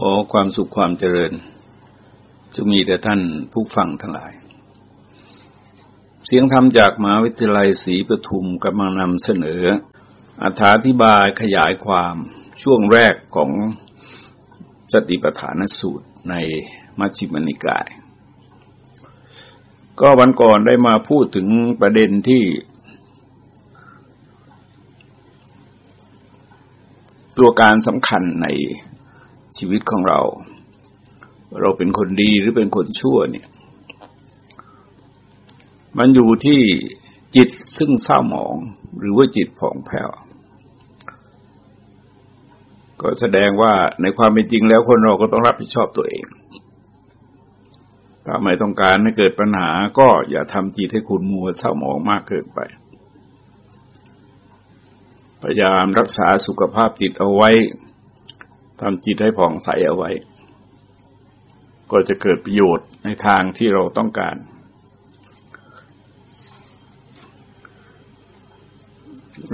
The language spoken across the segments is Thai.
ขอความสุขความเจริญจะมีแต่ท่านผู้ฟังทั้งหลาย เสียงธรรมจากมหาวิทยาลัยศรีปทุมกำลังนำเสนออธิบายขยายความช่วงแรกของสติปัฏฐานสูตรในมัชฌิมนิกาย ก็วันก่อนได้มาพูดถึงประเด็นที่ ตัวการสำคัญใน ชีวิตของเรา เราเป็นคนดีหรือเป็นคนชั่วเนี่ย มันอยู่ที่จิตซึ่งเศร้าหมอง หรือว่าจิตผ่องแผ้วก็แสดงว่าในความเป็นจริงแล้วคนเราก็ต้องรับผิดชอบตัวเองถ้าไม่ต้องการให้เกิดปัญหาก็อย่าทำจิตให้คุณมัวเศร้าหมองมากเกินไป พยายามรักษาสุขภาพจิตเอาไว้ ทำจิตให้ผ่องใสเอาไว้ ก็จะเกิดประโยชน์ในทางที่เราต้องการ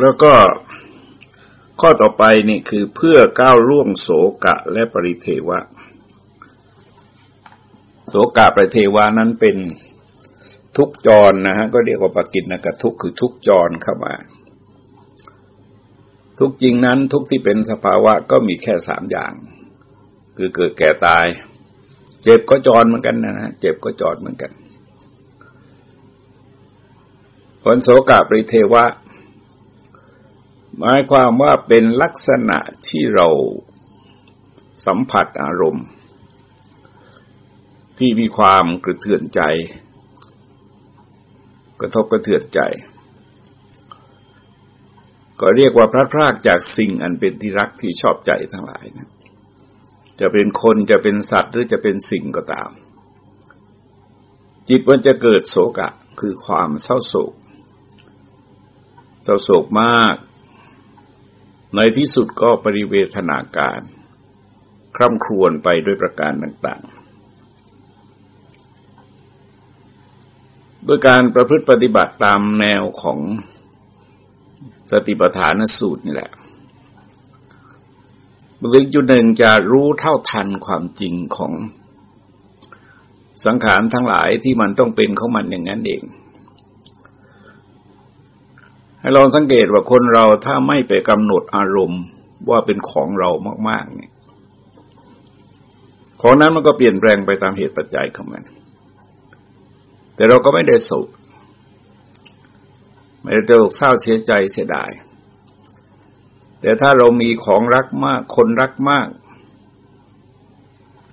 แล้วก็ข้อต่อไปนี่คือเพื่อก้าวล่วงโสกะและปริเทวะ โสกะปริเทวานั้นเป็นทุกจรนะฮะก็เรียกว่าปกินนะกทุกคือทุกจรเข้ามา ทุกจริงนั้นทุกที่เป็นสภาวะก็มีแค่สามอย่าง คือเกิดแก่ตาย เจ็บก็จรเหมือนกันนะฮะเจ็บก็จรเหมือนกันผลโสกาปริเทวะ หมายความว่าเป็นลักษณะที่เราสัมผัสอารมณ์ ที่มีความกระเทือนใจ กระทบกระเทือนใจ ก็เรียกว่าพระพรากจากสิ่งอันเป็นที่รักที่ชอบใจทั้งหลายนะจะเป็นคนจะเป็นสัตว์หรือจะเป็นสิ่งก็ตาม จิตมันจะเกิดโศกะคือความเศร้าโศก เศร้าโศกมาก ในที่สุดก็ปริเวทนาการ คร่ำครวญไปด้วยประการต่างๆ ด้วยการประพฤติปฏิบัติตามแนวของ สติปัฏฐานสูตรนี่แหละลึกจุดหนึ่งจะรู้เท่าทันความจริงของสังขารทั้งหลายที่มันต้องเป็นของมันอย่างนั้นเอง ให้ลองสังเกตว่าคนเราถ้าไม่ไปกำหนดอารมณ์ว่าเป็นของเรามากๆเนี่ยของนั้นมันก็เปลี่ยนแปลงไปตามเหตุปัจจัยของมัน แต่เราก็ไม่ได้สุข ไม่ได้ตกเศร้าเสียใจเสียดาย แต่ถ้าเรามีของรักมาก คนรักมาก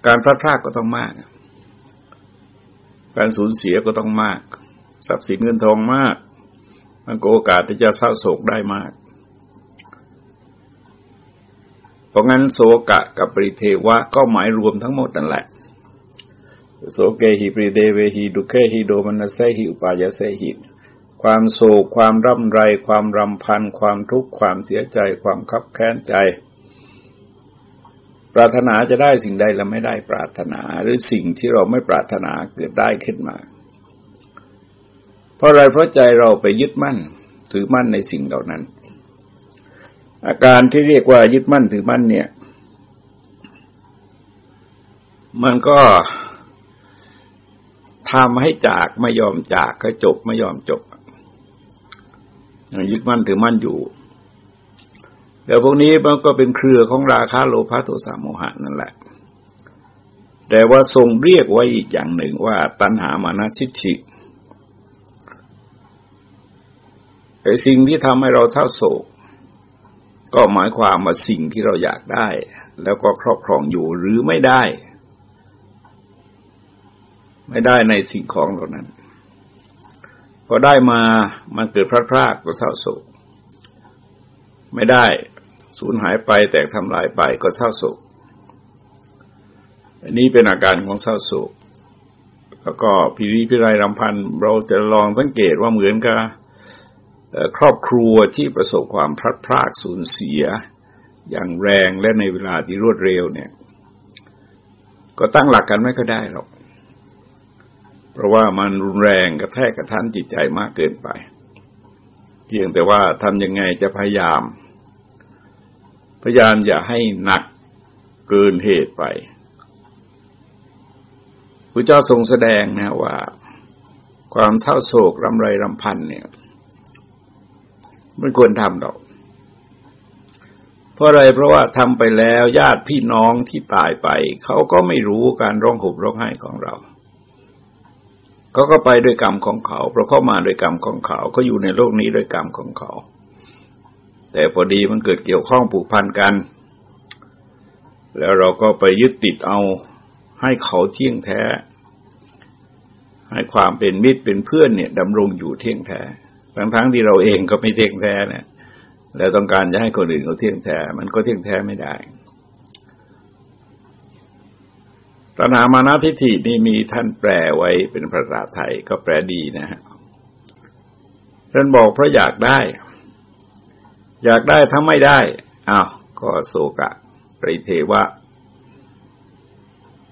การพลาดพลาดก็ต้องมาก การสูญเสียก็ต้องมาก ทรัพย์สินเงินทองมาก มันก็โอกาสที่จะเศร้าโศกได้มาก เพราะงั้นโศกะกับปริเทวะก็หมายรวมทั้งหมดนั่นแหละโสเกหิปริเดเวหิดุเคหิโดมันเซหิอุปายาเซหิ ความโศกความร่ำไร ความรำพัน ความทุกข์ความเสียใจ ความคับแค้นใจ ปรารถนาจะได้สิ่งใดแล้วไม่ได้ปรารถนาหรือสิ่งที่เราไม่ปรารถนาเกิดได้ขึ้นมา เพราะอะไรเพราะใจเราไปยึดมั่นถือมั่นในสิ่งเหล่านั้น อาการที่เรียกว่ายึดมั่นถือมั่นเนี่ย มันก็ทำให้จากไม่ยอมจากก็จบไม่ยอมจบ ยึดมั่นถือมั่นอยู่แต่พวกนี้มันก็เป็นเครือของราคาโลภะโทสะโมหะนั่นแหละ แต่ว่าทรงเรียกไว้อีกอย่างหนึ่งว่า ตัณหามานะชิตชิไอ้สิ่งที่ทำให้เราเศร้าโศก ก็หมายความว่าสิ่งที่เราอยากได้ แล้วก็ครอบครองอยู่หรือไม่ได้ ไม่ได้ในสิ่งของเหล่านั้น พอได้มามันเกิดพลาดพลาดก็เศร้าโศก ไม่ได้สูญหายไปแตกทำลายไปก็เศร้าโศก อันนี้เป็นอาการของเศร้าโศก แล้วก็พิริพิไรรำพันเราจะลองสังเกตว่าเหมือนกับครอบครัวที่ประสบความพลัดพรากสูญเสีย อย่างแรงและในเวลาที่รวดเร็วเนี่ย ก็ตั้งหลักกันไม่ก็ได้หรอก ราะว่ามันรุนแรงกระแทกกระทันจิตใจมากเกินไป เพียงแต่ว่าทำยังไงจะพยายาม พยายามอย่าให้หนักเกินเหตุไปพระเจ้าทรงแสดงนะว่า ความเศร้าโศกรำไรรำพันเนี่ยไม่ควรทำดอก เพราะอะไรเพราะว่าทำไปแล้วญาติพี่น้องที่ตายไป เขาก็ไม่รู้การร้องห่มร้องไห้ของเรา เขาก็ไปด้วยกรรมของเขา เพราะเขามาด้วยกรรมของเขาเขาอยู่ในโลกนี้ด้วยกรรมของเขา แต่พอดีมันเกิดเกี่ยวข้องผูกพันกัน แล้วเราก็ไปยึดติดเอาให้เขาเที่ยงแท้ ให้ความเป็นมิตรเป็นเพื่อนเนี่ยดำรงอยู่เที่ยงแท้ทั้งๆทที่เราเองก็ไม่เที่ยงแท้เนี่ยแล้วต้องการจะให้คนอื่นเขาเที่ยงแท้ มันก็เที่ยงแท้ไม่ได้ ตนามานาทิฏฐินี่มีท่านแปลไว้เป็นภาษาไทยก็แปลดีนะฮะท่านบอกเพราะอยากได้ อยากได้ถ้าไม่ได้อ้าวก็โศกะปริเทวะ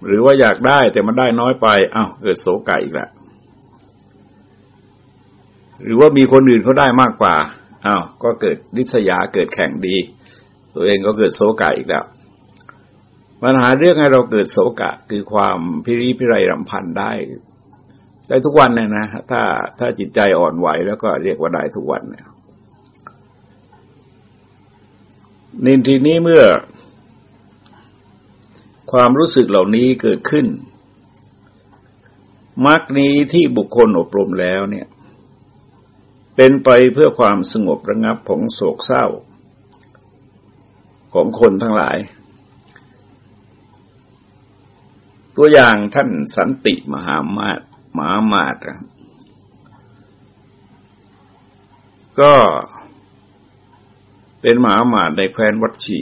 หรือว่าอยากได้แต่มันได้น้อยไปอ้าวเกิดโศกะอีกแล้วหรือว่ามีคนอื่นเขาได้มากกว่าอ้าวก็เกิดริษยาเกิดแข่งดี ตัวเองก็เกิดโศกะอีกแล้ว ปัญหาเรื่องให้เราเกิดโศกะ คือความพิริพิไรรำพันได้ได้ทุกวันเนี่ยนะ ถ้าถ้าจิตใจอ่อนไหวแล้วก็เรียกว่าได้ทุกวันเนี่ยนินทีนี้เมื่อ ความรู้สึกเหล่านี้เกิดขึ้นมรรคนี้ที่บุคคลอบรมแล้วเนี่ย เป็นไปเพื่อความสงบระงับของโศกเศร้า ของคนทั้งหลาย ตัวอย่างท่านสันติมหามาตมหามาตก็เป็นมหามาตในแคว้นวัดชี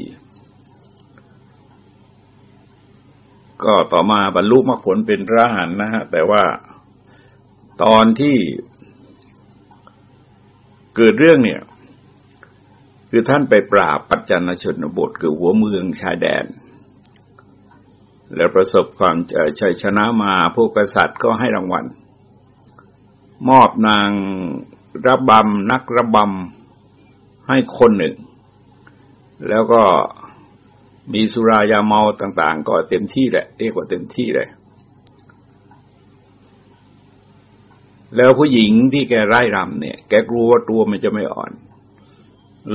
ก็ต่อมาบรรลุมรรคผลเป็นพระหันนะฮะ แต่ว่าตอนที่เกิดเรื่องเนี่ย คือท่านไปปราบปัจจันชนบทคือหัวเมืองชายแดน แล้วประสบความชัยชนะมาพวกกษัตริย์ก็ให้รางวัล มอบนางระบำนักระบำให้คนหนึ่ง แล้วก็มีสุรายาเมาต่าง ๆ ก็เต็มที่แหละเรียกว่าเต็มที่เลย แล้วผู้หญิงที่แกไร้รำเนี่ย แกกลัวว่าตัวมันจะไม่อ่อน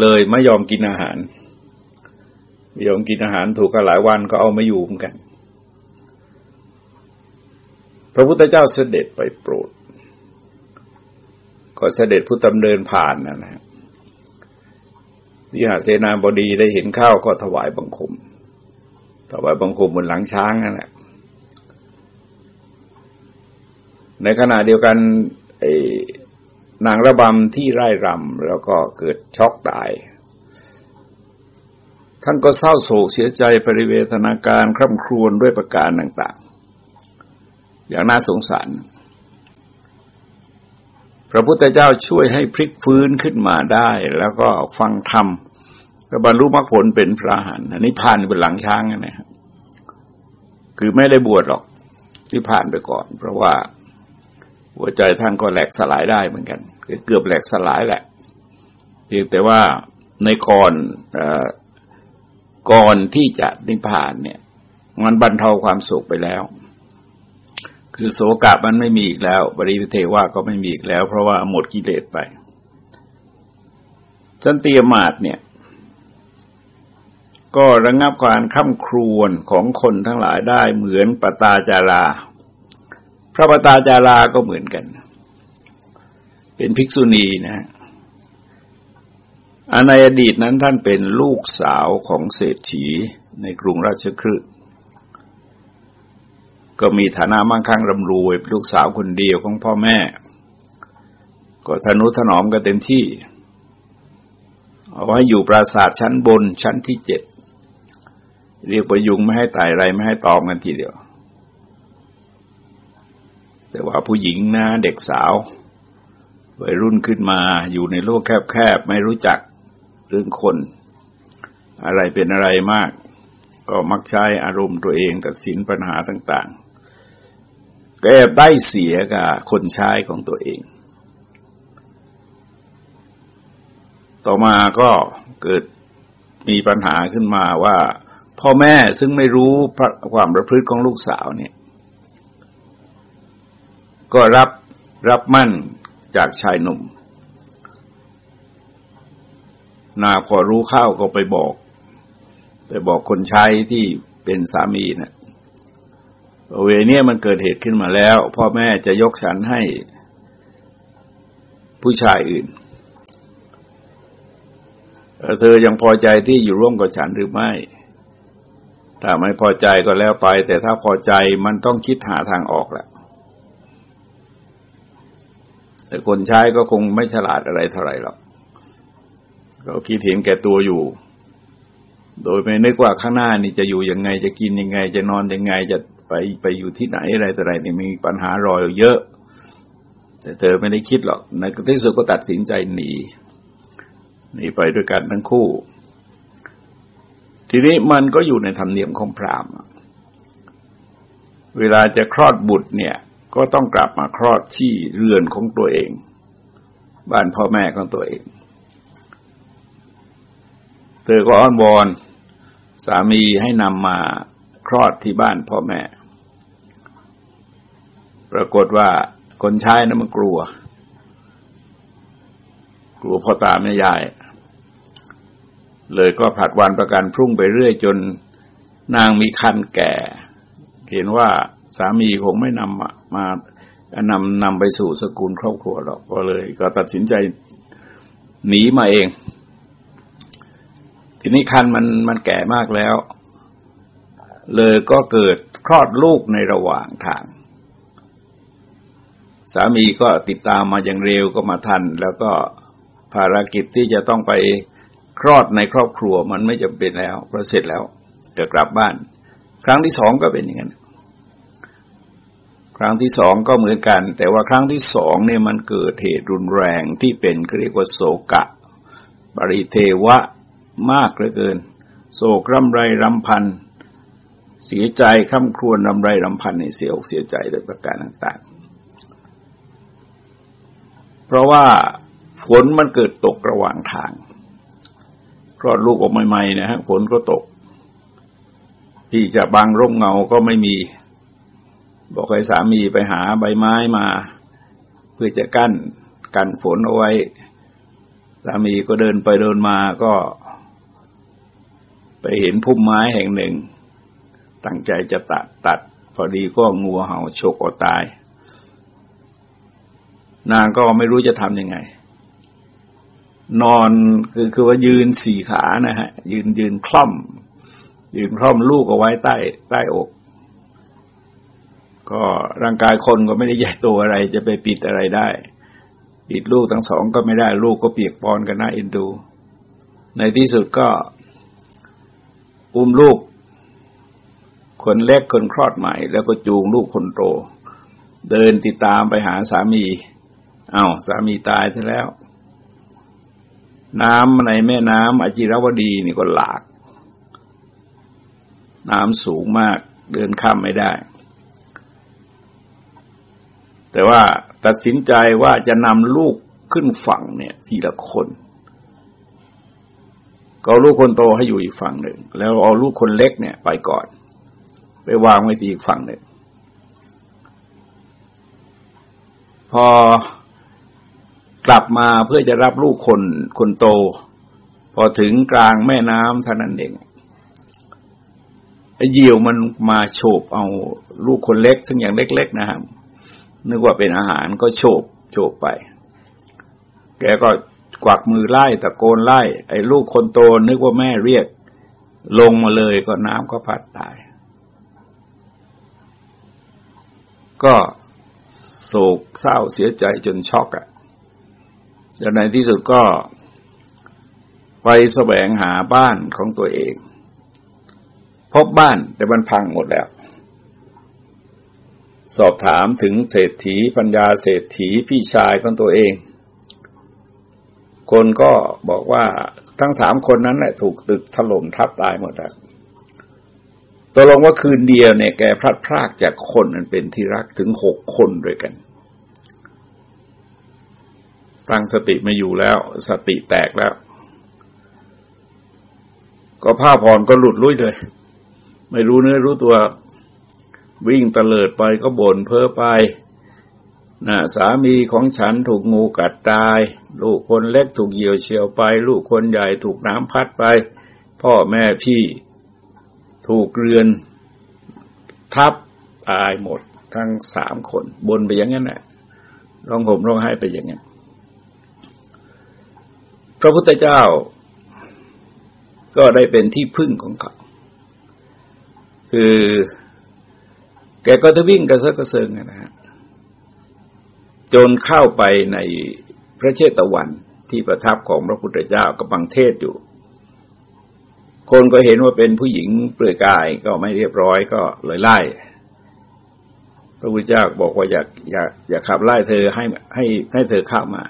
เลยไม่ยอมกินอาหารไม่ยอมกินอาหารถูกกันหลายวันก็เอาไม่อยู่เหมือนกัน พระพุทธเจ้าเสด็จไปโปรด ก็เสด็จผู้ตำเดินผ่านนะนะที่หาเสนาบดีได้เห็นข้าวก็ถวายบังคม ถวายบังคมบนหลังช้างนั่นแหละ ในขณะเดียวกันนางระบำที่ไร่รำแล้วก็เกิดช็อกตาย ท่านก็เศร้าโศกเสียใจปริเวทนาการคร่ำครวญด้วยประการต่าง อย่างน่าสงสาร พระพุทธเจ้าช่วยให้พลิกฟื้นขึ้นมาได้ แล้วก็ฟังธรรมกระบรรลุมรรคผลเป็นพระหันอันนี้ผ่านเป็นหลังช้างนะครับคือไม่ได้บวชหรอกที่ผ่านไปก่อน เพราะว่าหัวใจท่านก็แหลกสลายได้เหมือนกันเกือบแหลกสลายแหละเพียงแต่ว่าในก่อนก่อนที่จะนิพพานเนี่ย มันบรรเทาความสุขไปแล้ว คือโสกะมันไม่มีอีกแล้วบริเทวะก็ไม่มีอีกแล้ว เพราะว่าหมดกิเลสไปสันติมาศเนี่ย ก็ระงงับการข้าครวนของคนทั้งหลายได้เหมือนปตาจารา พระปตาจาราก็เหมือนกัน เป็นภิกษุณีนะอในอดีตนั้นท่านเป็นลูกสาวของเศรษฐีในกรุงราชคฤห์ ก็มีฐานะมั่งคั่งร่ำรวยลูกสาวคนเดียวของพ่อแม่ ก็ทนุถนอมกันเต็มที่ เอาไว้อยู่ปราสาทชั้นบนชั้นที่เจ็ดเรียกประยุงไม่ให้ตายไรไม่ให้ตอมกันทีเดียว แต่ว่าผู้หญิงนะเด็กสาววัยรุ่นขึ้นมาอยู่ในโลกแคบๆ ไม่รู้จักเรื่องคน อะไรเป็นอะไรมาก ก็มักใช้อารมณ์ตัวเองตัดสินปัญหาต่างก็ แอบได้เสียกับคนใช้ของตัวเอง ต่อมาก็เกิดมีปัญหาขึ้นมาว่า พ่อแม่ซึ่งไม่รู้ความประพฤติของลูกสาวเนี่ย ก็รับรับมั่นจากชายหนุ่ม นาพอรู้ข้าวก็ไปบอก ไปบอกคนใช้ที่เป็นสามีนะ เวเนี่ยมันเกิดเหตุขึ้นมาแล้ว พ่อแม่จะยกฉันให้ผู้ชายอื่น เธอยังพอใจที่อยู่ร่วมกับฉันหรือไม่ ถ้าไม่พอใจก็แล้วไป แต่ถ้าพอใจมันต้องคิดหาทางออกแหละแต่คนใช้ก็คงไม่ฉลาดอะไรเท่าไหร่หรอกก็คิดเห็นแก่ตัวอยู่ โดยไม่นึกว่าข้างหน้านี่จะอยู่ยังไงจะกินยังไง จะนอนยังไงจะ ไปไปอยู่ที่ไหนอะไรต่ออะไรนี่ยมีปัญหารอยเยอะ แต่เธอไม่ได้คิดหรอกในที่สุดก็ตัดสินใจหนีหนีไปด้วยกันทั้งคู่ ทีนี้มันก็อยู่ในธรรมเนียมของพราหมณ์เวลาจะคลอดบุตรเนี่ยก็ต้องกลับมาคลอดที่เรือนของตัวเอง บ้านพ่อแม่ของตัวเอง เธอก็อ้อนวอนสามีให้นำมาคลอดที่บ้านพ่อแม่ ปรากฏว่าคนใช้นะมันกลัว กลัวพ่อตาแม่ยาย เลยก็ผลัดวันประกันพรุ่งไปเรื่อยจนนางมีคันแก่ เห็นว่าสามีคงไม่นำมามานำนำไปสู่สกุลครอบครัวหรอกก็เลย ก็ตัดสินใจหนีมาเอง ทีนี้คันมันมันแก่มากแล้ว เลยก็เกิดคลอดลูกในระหว่างทาง สามีก็ติดตามมาอย่างเร็วก็มาทัน แล้วก็ภารกิจที่จะต้องไปคลอดในครอบครัวมันไม่จำเป็นแล้วเพราะเสร็จแล้วจะกลับบ้าน ครั้งที่สองก็เป็นอย่างนั้นครั้งที่สองก็เหมือนกัน แต่ว่าครั้งที่สองเนี่ยมันเกิดเหตุรุนแรงที่เป็นเรียกว่าโศกะ ปริเทวะมากเหลือเกิน โศกร่ำไรรำพันเสียใจคร่ำครวญรำไรรำพันในเสียอกเสียใจโดยประการต่าง เพราะว่าฝนมันเกิดตกระหว่างทางคลอดลูกออกใหม่ๆนะฮะฝนก็ตก ที่จะบังร่มเงาก็ไม่มี บอกให้สามีไปหาใบไม้มา เพื่อจะกั้นกันฝนเอาไว้ สามีก็เดินไปเดินมาก็ ไปเห็นพุ่มไม้แห่งหนึ่ง ตั้งใจจะตัดตัด พอดีก็งัวเห่าฉกอตาย นางก็ไม่รู้จะทำยังไง นอนคือคือว่ายืนสี่ขานะฮะ ยืนยืนคล่อม ยืนคล่อมลูกเอาไว้ใต้ใต้อกก็ร่างกายคนก็ไม่ได้ใหญ่โตอะไร จะไปปิดอะไรได้ ปิดลูกทั้งสองก็ไม่ได้ลูกก็เปียกปอนกันนะเอ็นดู ในที่สุดก็ อุ้มลูก คนเล็กคนคลอดใหม่ แล้วก็จูงลูกคนโตเดินติดตามไปหาสามี อา้าวสามีตายไปแล้ว น้ำในแม่น้ำอจิรวดีนี่ก็หลาก น้ำสูงมากเดินข้ามไม่ได้ แต่ว่าตัดสินใจว่าจะนำลูกขึ้นฝั่งเนี่ย ทีละคนก็ลูกคนโตให้อยู่อีกฝั่งหนึ่ง แล้วเอาลูกคนเล็กเนี่ยไปก่อน ไปวางไว้ที่อีกฝั่งหนึ่งพอ กลับมาเพื่อจะรับลูกคนคนโต พอถึงกลางแม่น้ำเท่านั้นเองไอ้เหยี่ยวมันมาโฉบเอาลูกคนเล็ก ซึ่งอย่างเล็ก ๆ นะครับนึกว่าเป็นอาหารก็โฉบโฉบไป แกก็กวักมือไล่ตะโกนไล่ ไอ้ลูกคนโตนึกว่าแม่เรียก ลงมาเลยก็น้ำก็พัดตาย ก็โศกเศร้าเสียใจจนช็อกอะ่ะ แล้วในที่สุดก็ไปแสวงหาบ้านของตัวเอง พบบ้านแต่มันพังหมดแล้ว สอบถามถึงเศรษฐีปัญญาเศรษฐีพี่ชายของตัวเอง คนก็บอกว่าทั้งสามคนนั้นแหละถูกตึกถล่มทับตายหมดแล้วตกลงว่าคืนเดียวเนี่ยแกพลัดพรากจากคนนั้นเป็นที่รักถึงหกคนด้วยกัน ตั้งสติไม่อยู่แล้ว สติแตกแล้ว ก็ผ้าผ่อนก็หลุดลุ่ยเลย ไม่รู้เนื้อรู้ตัว วิ่งเตลิดไปก็บ่นเพ้อไปนะสามีของฉันถูกงูกัดตาย ลูกคนเล็กถูกเหยี่ยวเฉียวไป ลูกคนใหญ่ถูกน้ำพัดไป พ่อแม่พี่ถูกเรือน ทับตายหมดทั้งสามคน บนไปอย่างนั้นแหละร้องห่มร้องไห้ไปอย่างนั้น พระพุทธเจ้าก็ได้เป็นที่พึ่งของเขา คือแกก็จะวิ่งกระเซาะกระเซิงนะฮะ จนเข้าไปในพระเชตวันที่ประทับของพระพุทธเจ้ากำลังเทศอยู่ คนก็เห็นว่าเป็นผู้หญิงเปลือยกายก็ไม่เรียบร้อยก็เลยไล่ พระพุทธเจ้าบอกว่าอยากอยากอยากขับไล่เธอให้ให้ให้เธอเข้ามา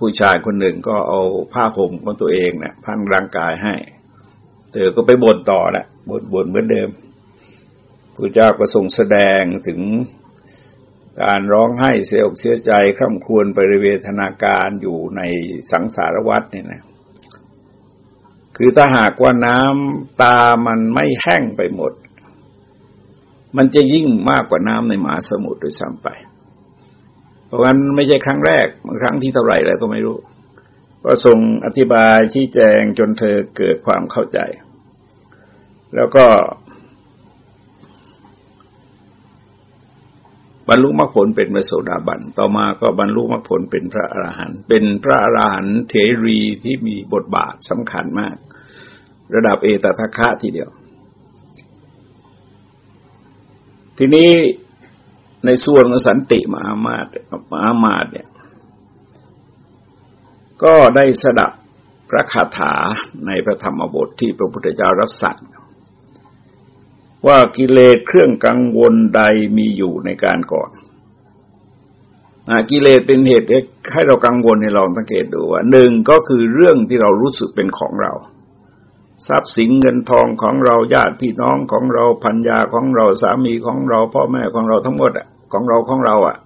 ผู้ชายคนหนึ่งก็เอาผ้าห่มของตัวเองเนะี่ยพันร่างกายให้ เธอก็ไปบ่นต่อแหละบ่นบ่นเหมือนเดิมพระเจ้าก็ทรงแสดงถึงการร้องไห้เสียอกเสียใจคร่ำครวญไปเวทนาการอยู่ในสังสารวัฏเนี่ยนะ คือถ้าหากว่าน้ำตามันไม่แห้งไปหมด มันจะยิ่งมากกว่าน้ำในมหาสมุทรด้วยซ้ำไป เพราะงั้นไม่ใช่ครั้งแรกครั้งที่เท่าไหร่แล้วก็ไม่รู้ ก็ทรงอธิบายชี้แจงจนเธอเกิดความเข้าใจ แล้วก็บรรลุมรรคผลเป็นพระโสดาบัน ต่อมาก็บรรลุมรรคผลเป็นพระอรหันต์ เป็นพระอรหันต์เทรีที่มีบทบาทสำคัญมาก ระดับเอตทัคคะทีเดียว ทีนี้ ในส่วนของสันติมหามาตมหามาตเนี่ย ก็ได้สดับพระคาถาในพระธรรมบทที่พระพุทธเจ้ารับสั่งว่ากิเลสเครื่องกังวลใดมีอยู่ในการก่อนกิเลสเป็นเหตุให้เรากังวลให้ลองสังเกตดูว่าหนึ่งก็คือเรื่องที่เรารู้สึกเป็นของเรา ทรัพย์สินเงินทองของเราญาติพี่น้องของเราพัญญาของเราสามีของเรา พ่อแม่ของเราทั้งหมดอะ ของเราของเราอะ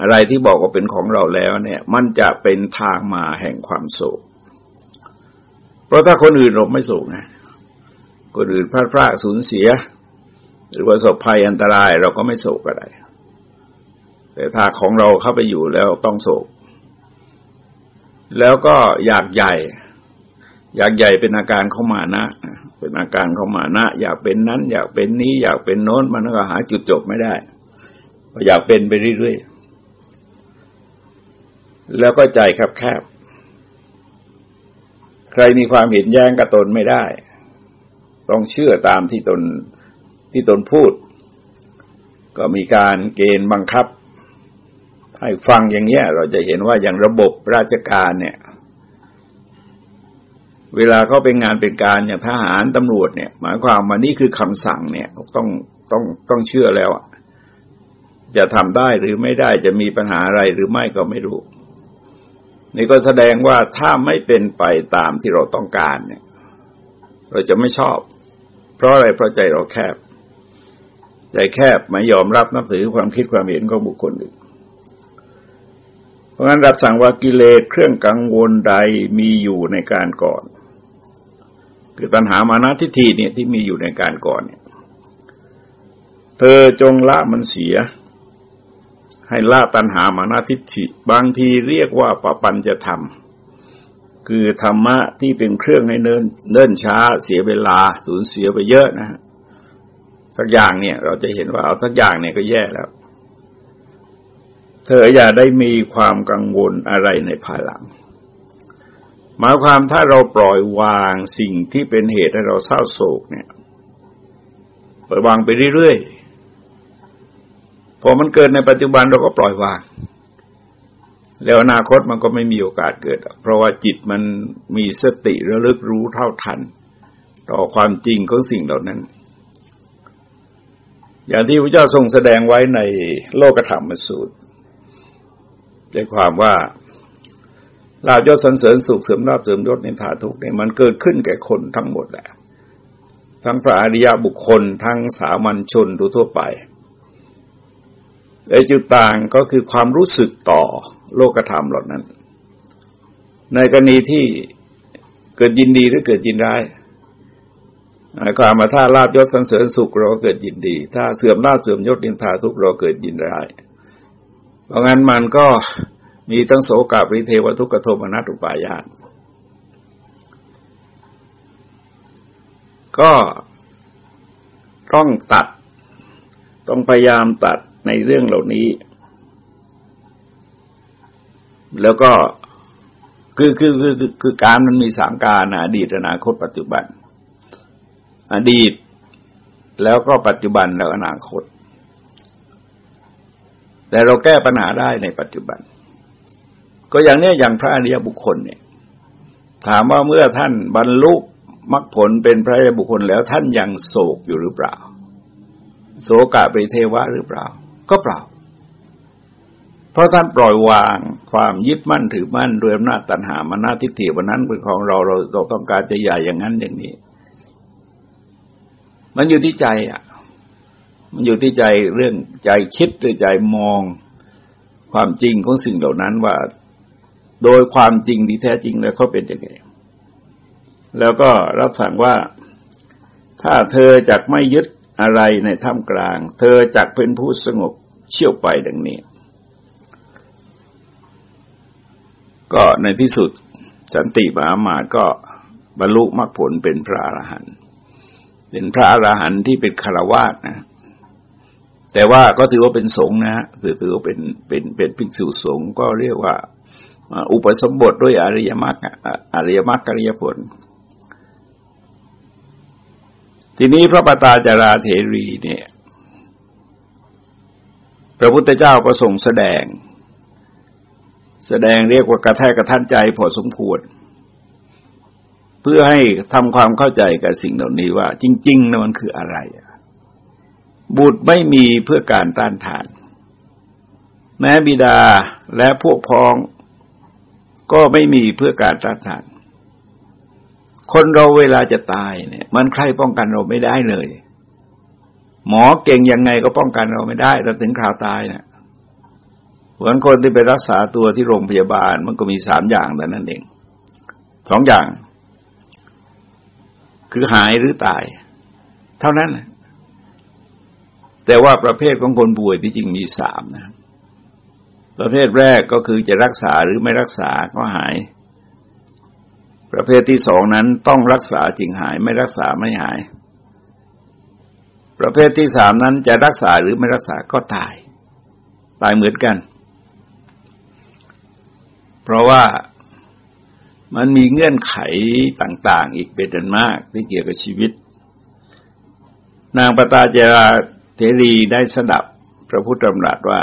อะไรที่บอกว่าเป็นของเราแล้วเนี่ย มันจะเป็นทางมาแห่งความโศก เพราะถ้าคนอื่นเราไม่โศกนะคนอื่นพลาดพลาดสูญเสีย หรือประสบภัยอันตรายเราก็ไม่โศกอะไร แต่ถ้าของเราเข้าไปอยู่แล้วต้องโศก แล้วก็อยากใหญ่ อยากใหญ่เป็นอาการเข้ามานะเป็นอาการเข้ามานะ อยากเป็นนั้น อยากเป็นนี้ อยากเป็นโน้นมันก็หาจุดจบไม่ได้ อยากเป็นไปเรื่อยๆ แล้วก็ใจแคบๆใครมีความเห็นแย้งกับตนไม่ได้ ต้องเชื่อตามที่ตนที่ตนพูด ก็มีการเกณฑ์บังคับ ให้ฟังอย่างเงี้ย เราจะเห็นว่าอย่างระบบราชการเนี่ยเวลาเขาเป็นงานเป็นการอย่างทหารตำรวจเนี่ย หมายความว่านี่คือคำสั่งเนี่ย ต้องต้องต้องเชื่อแล้ว จะทำได้หรือไม่ได้จะมีปัญหาอะไรหรือไม่ก็ไม่รู้ นี่ก็แสดงว่าถ้าไม่เป็นไปตามที่เราต้องการเนี่ย เราจะไม่ชอบ เพราะอะไรเพราะใจเราแคบ ใจแคบไม่ยอมรับนับถือความคิดความเห็นของบุคคลอื่นเพราะงั้นรับสั่งว่ากิเลสเครื่องกังวลใดมีอยู่ในการก่อน คือตัณหามานะทิฏฐิเนี่ยที่มีอยู่ในการก่อนเนี่ยเธอจงละมันเสีย ให้ละตัณหามานะทิฏฐิบางทีเรียกว่าปปัญจะทำคือธรรมะที่เป็นเครื่องให้เนินเนิ่นช้าเสียเวลาสูญเสียไปเยอะนะสักอย่างเนี่ย เราจะเห็นว่าเอาสักอย่างเนี่ยก็แย่แล้ว เธออย่าได้มีความกังวลอะไรในภายหลังหมายความถ้าเราปล่อยวางสิ่งที่เป็นเหตุให้เราเศร้าโศกเนี่ยปล่อยวางไปเรื่อยๆ อมันเกิดในปัจจุบันเราก็ปล่อยวาง แล้วอนาคตมันก็ไม่มีโอกาสเกิด เพราะว่าจิตมันมีสติระลึกรู้เท่าทัน ต่อความจริงของสิ่งเหล่านั้น อย่างที่พระเจ้าทรงแสดงไว้ในโลกธรรมสูตรใจความว่าลาบยศสันเสริญสุขเสริมลาบเสริมยศในถาทุกเนี่ยมันเกิดขึ้นแก่คนทั้งหมดแหละ ทั้งพระอริยบุคคลทั้งสามัญชนทั่วไป แต่จุดต่างก็คือความรู้สึกต่อโลกธรรมเหล่านั้น ในกรณีที่เกิดยินดีหรือเกิดยินร้ายความมาถ้าลาบยศสันเสริญสุขเราเกิดยินดี ถ้าเสื่อมลาบเสื่อมยศดินทาทุกเราเกิดยินร้าย เพราะงั้นมันก็มีทั้งโสกาปริเทวทุกขโทมนัตุปายาตก็ต้องตัด ต้องพยายามตัด ในเรื่องเหล่านี้ แล้วก็คือคือคือคือการมันมีสามการนะอดีตอนาคตปัจจุบัน อดีต แล้วก็ปัจจุบันแล้วอนาคต แต่เราแก้ปัญหาได้ในปัจจุบัน ก็อย่างเนี้ยอย่างพระอริยบุคคลเนี่ย ถามว่าเมื่อท่านบรรลุมรรคผลเป็นพระอริยบุคคลแล้วท่านยังโศกอยู่หรือเปล่า โศกะปริเทวะหรือเปล่า ก็เปล่า เพราะท่านปล่อยวางความยึดมั่นถือมั่นด้วยอำนาจตัณหามานาทิฏฐิวันนั้นเป็นของเราเราเราต้องการจะใหญ่อย่างนั้นอย่างนี้ มันอยู่ที่ใจอะ มันอยู่ที่ใจเรื่องใจคิดหรือใจมองความจริงของสิ่งเหล่านั้นว่า โดยความจริงที่แท้จริงแล้วเขาเป็นยังไงแล้วก็รับสั่งว่า ถ้าเธอจักไม่ยึด อะไรในท่ามกลาง เธอจักเป็นผู้สงบเชี่ยวไปดังนี้ ก็ในที่สุดสันติมหามาตก็บรรลุมรรคผลเป็นพระอรหันต์เป็นพระอรหันต์ที่เป็นคารวาสนะ แต่ว่าก็ถือว่าเป็นสงฆ์นะฮะคือถือว่าเป็นเป็นเป็นภิกษุสงฆ์ก็เรียกว่า อุปสมบทด้วยอริยมรรคอริยมรรคอริยผล ทีนี้พระปตาจาราเถรีเนี่ย พระพุทธเจ้าก็ทรงแสดง แสดงเรียกว่ากระแทกกระทันใจพอสมควร เพื่อให้ทำความเข้าใจกับสิ่งเหล่านี้ว่า จริงๆนะมันคืออะไรบุตรไม่มีเพื่อการต้านทาน แม้บิดาและพวกพ้องก็ไม่มีเพื่อการต้านทาน คนเราเวลาจะตายเนี่ย มันใครป้องกันเราไม่ได้เลย หมอเก่งยังไงก็ป้องกันเราไม่ได้เราถึงคราวตายเนะเหมือนคนที่ไปรักษาตัวที่โรงพยาบาลมันก็มีสามอย่างแต่นั้นเองสองอย่าง คือหายหรือตาย เท่านั้น แต่ว่าประเภทของคนป่วยที่จริงมีสามนะ ประเภทแรกก็คือจะรักษาหรือไม่รักษาก็หาย ประเภทที่สองนั้นต้องรักษาจริงหายไม่รักษาไม่หาย ประเภทที่สามนั้นจะรักษาหรือไม่รักษาก็ตาย ตายเหมือนกัน เพราะว่ามันมีเงื่อนไขต่างๆ อีกเป็นอันมากที่เกี่ยวกับชีวิต นางปตาเจราเทรีได้สดับพระพุทธธรรมรัสว่า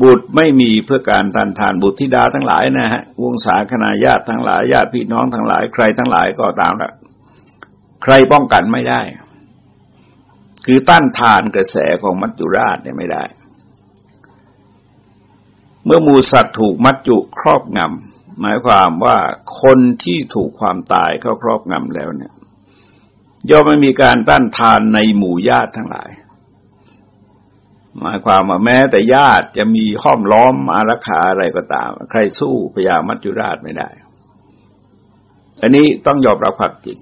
บุตรไม่มีเพื่อการทานทานบุตรธิดาทั้งหลายนะฮะวงศาคณาญาติทั้งหลายญาติพี่น้องทั้งหลาย ใครทั้งหลายก็ตามละใครป้องกันไม่ได้ คือต้านทานกระแสของมัจจุราชเนี่ยไม่ได้ เมื่อมูสัตว์ถูกมัจจุครอบงำหมายความว่าคนที่ถูกความตายเข้าครอบงำแล้วเนี่ยย่อมไม่มีการต้านทานในหมู่ญาติทั้งหลาย หมายความว่าแม้แต่ญาติจะมีห้อมล้อมอารักขาอะไรก็ตาม ใครสู้พญามัจจุราชไม่ได้ อันนี้ต้องยอมรับความจริง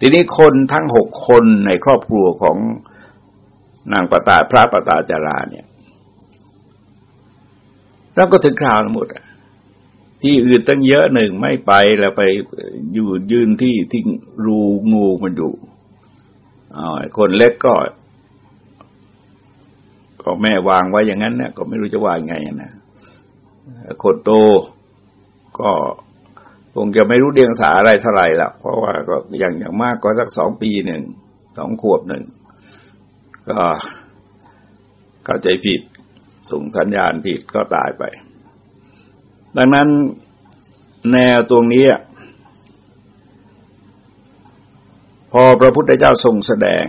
ทีนี้คนทั้งหกคนในครอบครัวของนางปตาพระปตาจาราเนี่ยแล้วก็ถึงคราวหมดที่อื่นตั้งเยอะหนึ่งไม่ไปแล้วไปอยู่ยืนที่ที่รูงูมันอยู่คนเล็กก็ ก็แม่วางไว้อย่างนั้นเนี่ยก็ไม่รู้จะวางไงนะคนโตก็คงจะไม่รู้เดียงสาอะไรเท่าไหร่ละเพราะว่าก็อย่างอย่างมากก็สักสองปีหนึ่งสองขวบหนึ่งก็เข้าใจผิดส่งสัญญาณผิดก็ตายไป ดังนั้นแนวตรงนี้ พอพระพุทธเจ้าทรงแสดง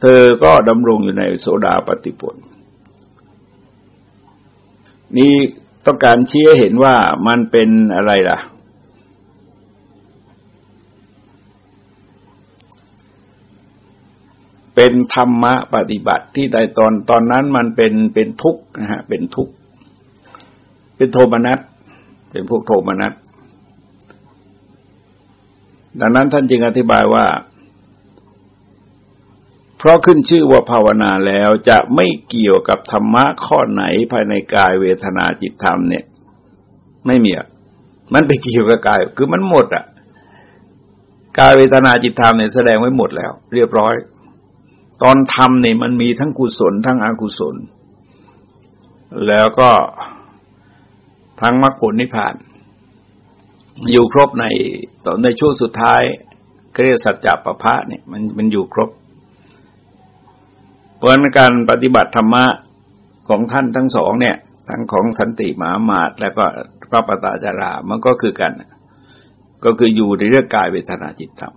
เธอก็ดำรงอยู่ในโสดาปฏิผลนี่ต้องการชี้ให้เห็นว่ามันเป็นอะไรล่ะ เป็นธรรมะปฏิบัติที่ได้ตอนตอนนั้นมันเป็นเป็นทุกข์นะฮะเป็นทุกข์ เป็นโทมนัสเป็นพวกโทมนัสดังนั้นท่านจึงอธิบายว่า เพราะขึ้นชื่อว่าภาวนาแล้วจะไม่เกี่ยวกับธรรมะข้อไหนภายในกายเวทนาจิตธรรมเนี่ย ไม่มีอะมันไปเกี่ยวกับกาย คือมันหมดอะกายเวทนาจิตธรรมเนี่ยแสดงไว้หมดแล้ว เรียบร้อย ตอนทำเนี่ยมันมีทั้งกุศลทั้งอกุศล แล้วก็ทั้งมรรคผลนิพพาน อยู่ครบในตอนในช่วงสุดท้ายเรียกสัจจะปะพะเนี่ยมันมันอยู่ครบ เพราะการปฏิบัติธรรมะของท่านทั้งสองเนี่ย ทั้งของสันติมหามาตแล้วก็พระปตาจารามันก็คือกัน ก็คืออยู่ในเรื่องกายเวทนาจิตธรรม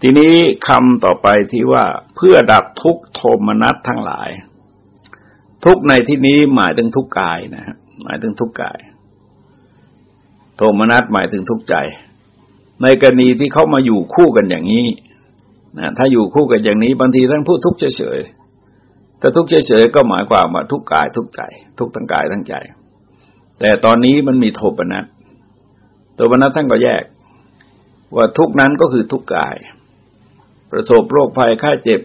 ทีนี้คำต่อไปที่ว่าเพื่อดับทุกโทมนัสทั้งหลาย ทุกในที่นี้หมายถึงทุกกายนะฮะหมายถึงทุกกาย โทมนัสหมายถึงทุกใจ ในกรณีที่เขามาอยู่คู่กันอย่างนี้ นะถ้าอยู่คู่กันอย่างนี้บางทีท่านพูดทุกเฉยๆแต่ทุกเฉยๆก็หมายความว่าทุกกายทุกใจ ทุกทั้งกายทั้งใจ แต่ตอนนี้มันมีโทมนัสโทมนัสท่านก็แยก ว่าทุกนั้นก็คือทุกกาย ประสบโรคภัยค่าเจ็บ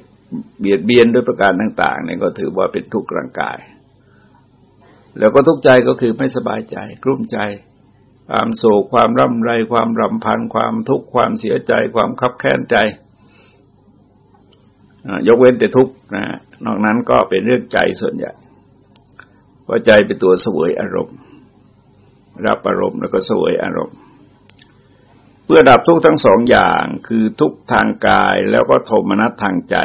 เบียดเบียนด้วยประการต่างๆเนี่ยก็ถือว่าเป็นทุกข์ร่างกาย แล้วก็ทุกข์ใจก็คือไม่สบายใจ กลุ้มใจความโศกความร่ำไร ความรำพัน ความทุกข์ความเสียใจ ความคับแค้นใจ ยกเว้นแต่ทุกข์นะนอกนั้นก็เป็นเรื่องใจส่วนใหญ่เพราะใจเป็นตัวสวยอารมณ์ รับอารมณ์แล้วก็สวยอารมณ์ เพื่อดับทุกข์ทั้งสองอย่างคือทุกข์ทางกายแล้วก็โทมนัสทางใจ